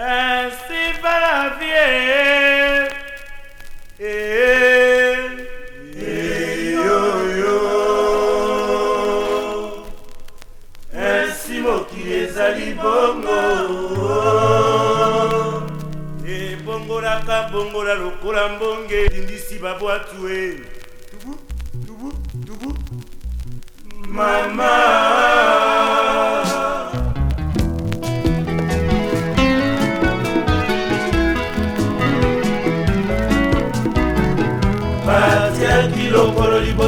ainsi va la vie. Et, et yo yo, ainsi mokili ezali bongo ebongolaka bongola lokola mbonge edindisi babwatu e tubu tubu tubu mama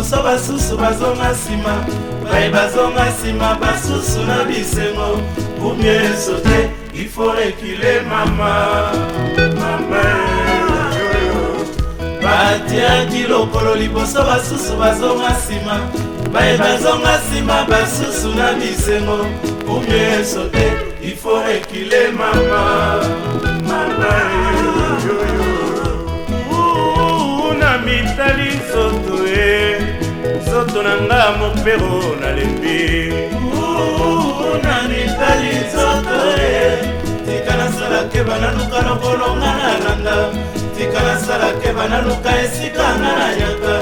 liboso basusu bazonga nsima bai bazonga nsima basusu na bisengo kumie esote ifo rekile mama mama batiaki lokolo liboso basusu bazonga nsima bai bazonga nsima basusu na bisengo kumie esote ifo rekile mama mama na mitali nzoto miso na nga mopero nalembi na mitali nzoto e tika nasalake banaluka lokolonga na nanga tika nasalake banaluka esika nga na yaka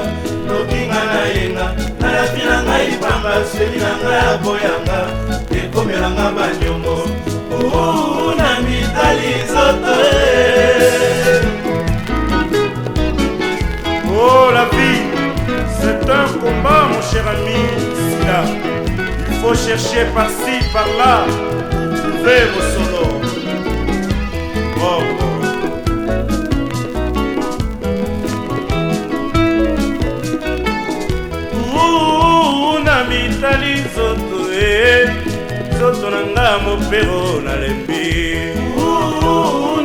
lokinga na yenga nalapi na ngai pamba seli na ngai aboyanga ekomelanga bani cher ami Sila. Il faut chercher par-ci, par-là, trouver vos solos. Oh, oh. mitali nzoto e nzoto na nga mopero nalembi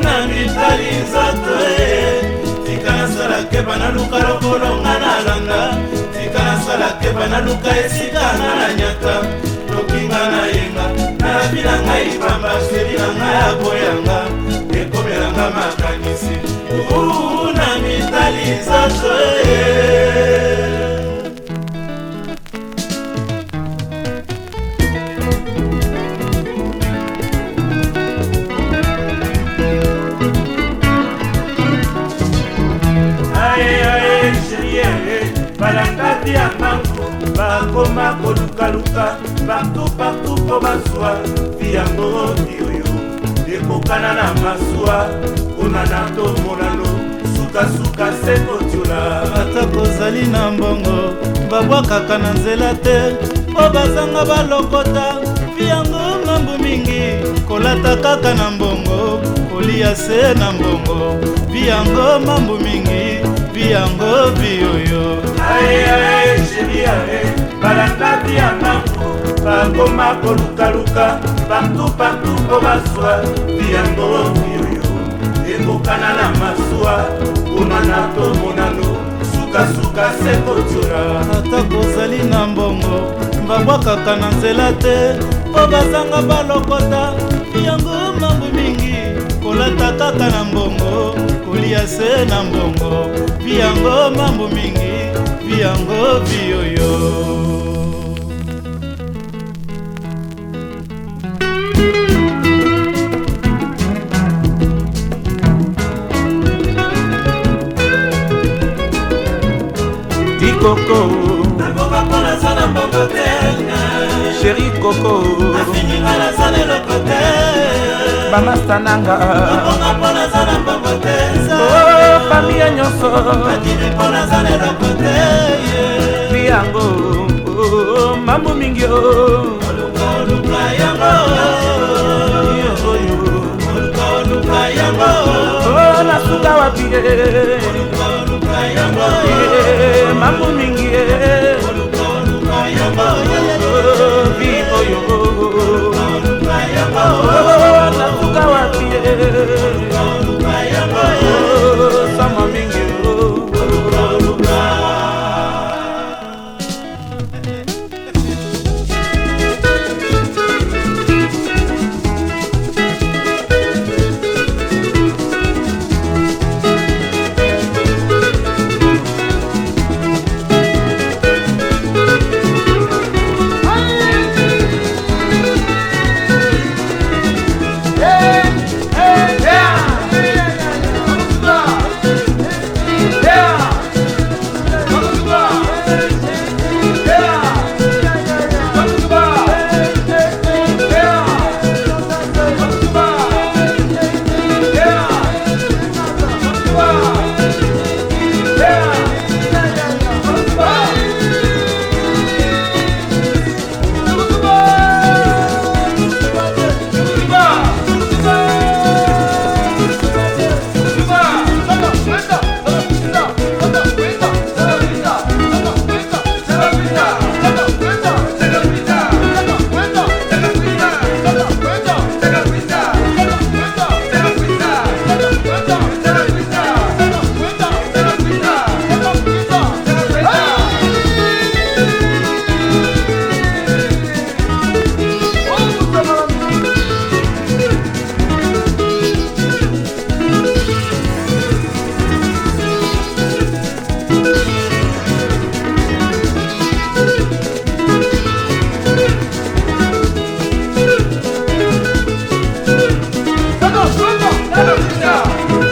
na mitali nzoto e tika nasalakeba naluka lokolonga nalanga akeba naluka esika nga na nyaka lokinga na yenga nalabi na ngai pamba seli na ngai aboyanga ekomelanga makanisi na mitali nzato bakoma kolukaluka partout partout mpo bazwa fiyango dioyo ekokana na masuwa kuna na tomonano sukasuka se kotiola ata kozali na mbongo babwakaka na nzela te mpo bazanga balokota fiyango mambu mingi kolata kaka na mbongo kolia se na mbongo biyango mambu mingi biyango bioyo aye aye shebi aye balandaki ya mango bakoma kolukaluka partu partu mpo baswa viyangoki oyo ekokana na masuwa kuna na tomonano sukasuka se kotura atako ozali na mbongo babwakaka na nzela te mpo bazanga balokota yango mambu mingi kolata kaka na mbongo kolia se na mbongo vi yango mambu mingi vi yango vi oyo koko nakoma mpo naza na mbongo te sheri koko nafikinga naza leloko te bamasta nanga nakonga mpo naza na mbongo te oh, oh, oh, fami ya nyonso matini mpo naza leloko te biyango mambu mingi o olukaoluka yango olukaoluka yango nasuka wapi olukaoluka yango alumínio Yeah.